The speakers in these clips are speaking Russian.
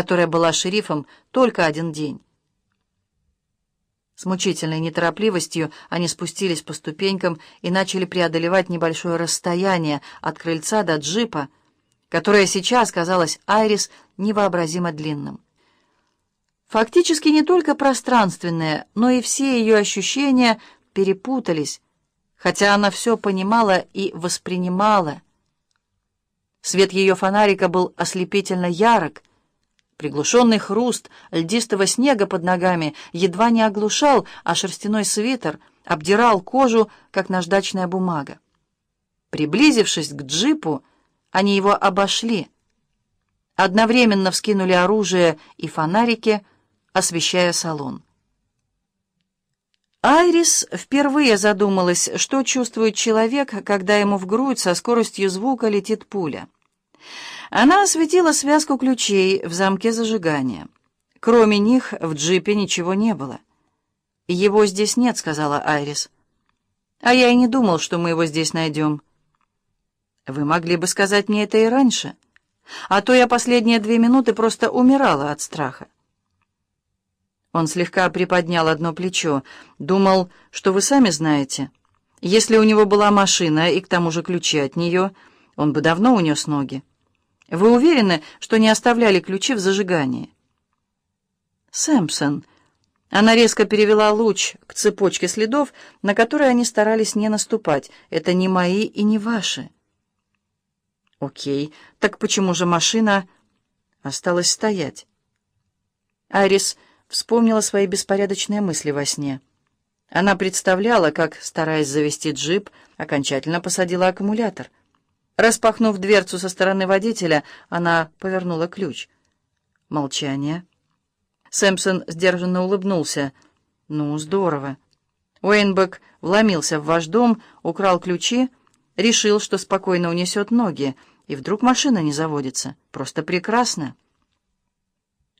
которая была шерифом только один день. С мучительной неторопливостью они спустились по ступенькам и начали преодолевать небольшое расстояние от крыльца до джипа, которое сейчас казалось Айрис невообразимо длинным. Фактически не только пространственные, но и все ее ощущения перепутались, хотя она все понимала и воспринимала. Свет ее фонарика был ослепительно ярок, Приглушенный хруст льдистого снега под ногами едва не оглушал, а шерстяной свитер обдирал кожу, как наждачная бумага. Приблизившись к джипу, они его обошли. Одновременно вскинули оружие и фонарики, освещая салон. Айрис впервые задумалась, что чувствует человек, когда ему в грудь со скоростью звука летит пуля. Она осветила связку ключей в замке зажигания. Кроме них в джипе ничего не было. «Его здесь нет», — сказала Айрис. «А я и не думал, что мы его здесь найдем». «Вы могли бы сказать мне это и раньше. А то я последние две минуты просто умирала от страха». Он слегка приподнял одно плечо. «Думал, что вы сами знаете. Если у него была машина и к тому же ключи от нее, он бы давно унес ноги». Вы уверены, что не оставляли ключи в зажигании? Сэмпсон. Она резко перевела луч к цепочке следов, на которые они старались не наступать. Это не мои и не ваши. Окей, так почему же машина осталась стоять? Арис вспомнила свои беспорядочные мысли во сне. Она представляла, как, стараясь завести джип, окончательно посадила аккумулятор — Распахнув дверцу со стороны водителя, она повернула ключ. Молчание. Сэмпсон сдержанно улыбнулся. «Ну, здорово». Уэйнбек вломился в ваш дом, украл ключи, решил, что спокойно унесет ноги, и вдруг машина не заводится. Просто прекрасно.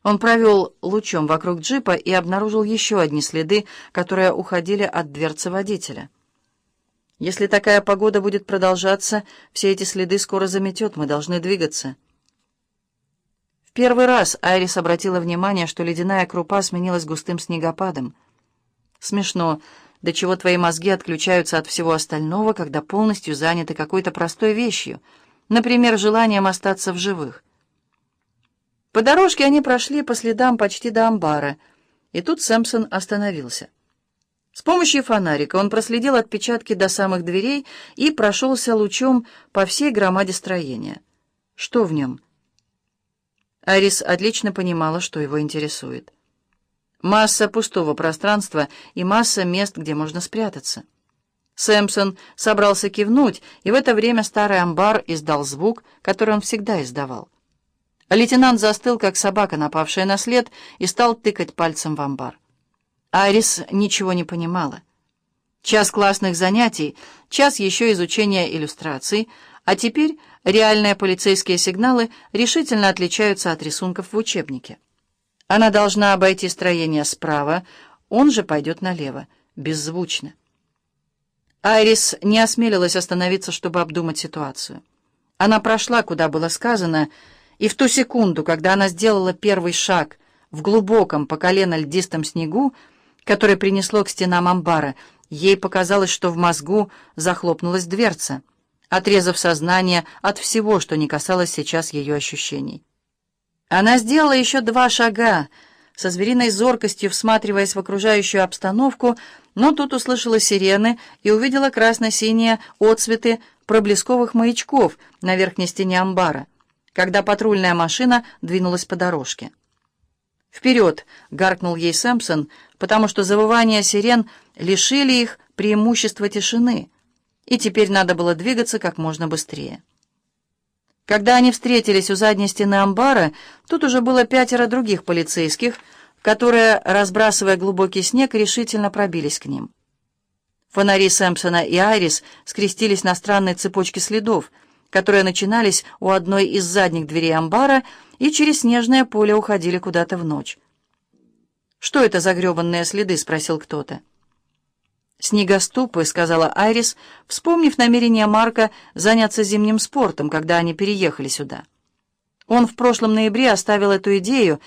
Он провел лучом вокруг джипа и обнаружил еще одни следы, которые уходили от дверцы водителя. Если такая погода будет продолжаться, все эти следы скоро заметет, мы должны двигаться. В первый раз Айрис обратила внимание, что ледяная крупа сменилась густым снегопадом. Смешно, до чего твои мозги отключаются от всего остального, когда полностью заняты какой-то простой вещью, например, желанием остаться в живых. По дорожке они прошли по следам почти до амбара, и тут Сэмпсон остановился. С помощью фонарика он проследил отпечатки до самых дверей и прошелся лучом по всей громаде строения. Что в нем? Арис отлично понимала, что его интересует. Масса пустого пространства и масса мест, где можно спрятаться. Сэмпсон собрался кивнуть, и в это время старый амбар издал звук, который он всегда издавал. Лейтенант застыл, как собака, напавшая на след, и стал тыкать пальцем в амбар. Арис ничего не понимала. Час классных занятий, час еще изучения иллюстраций, а теперь реальные полицейские сигналы решительно отличаются от рисунков в учебнике. Она должна обойти строение справа, он же пойдет налево, беззвучно. Айрис не осмелилась остановиться, чтобы обдумать ситуацию. Она прошла, куда было сказано, и в ту секунду, когда она сделала первый шаг в глубоком по колено льдистом снегу, которое принесло к стенам амбара. Ей показалось, что в мозгу захлопнулась дверца, отрезав сознание от всего, что не касалось сейчас ее ощущений. Она сделала еще два шага, со звериной зоркостью всматриваясь в окружающую обстановку, но тут услышала сирены и увидела красно-синие отцветы проблесковых маячков на верхней стене амбара, когда патрульная машина двинулась по дорожке. «Вперед!» — гаркнул ей Сэмпсон, потому что завывания сирен лишили их преимущества тишины, и теперь надо было двигаться как можно быстрее. Когда они встретились у задней стены амбара, тут уже было пятеро других полицейских, которые, разбрасывая глубокий снег, решительно пробились к ним. Фонари Сэмпсона и Айрис скрестились на странной цепочке следов, которые начинались у одной из задних дверей амбара и через снежное поле уходили куда-то в ночь. «Что это за гребанные следы?» — спросил кто-то. «Снегоступы», — сказала Айрис, вспомнив намерение Марка заняться зимним спортом, когда они переехали сюда. Он в прошлом ноябре оставил эту идею,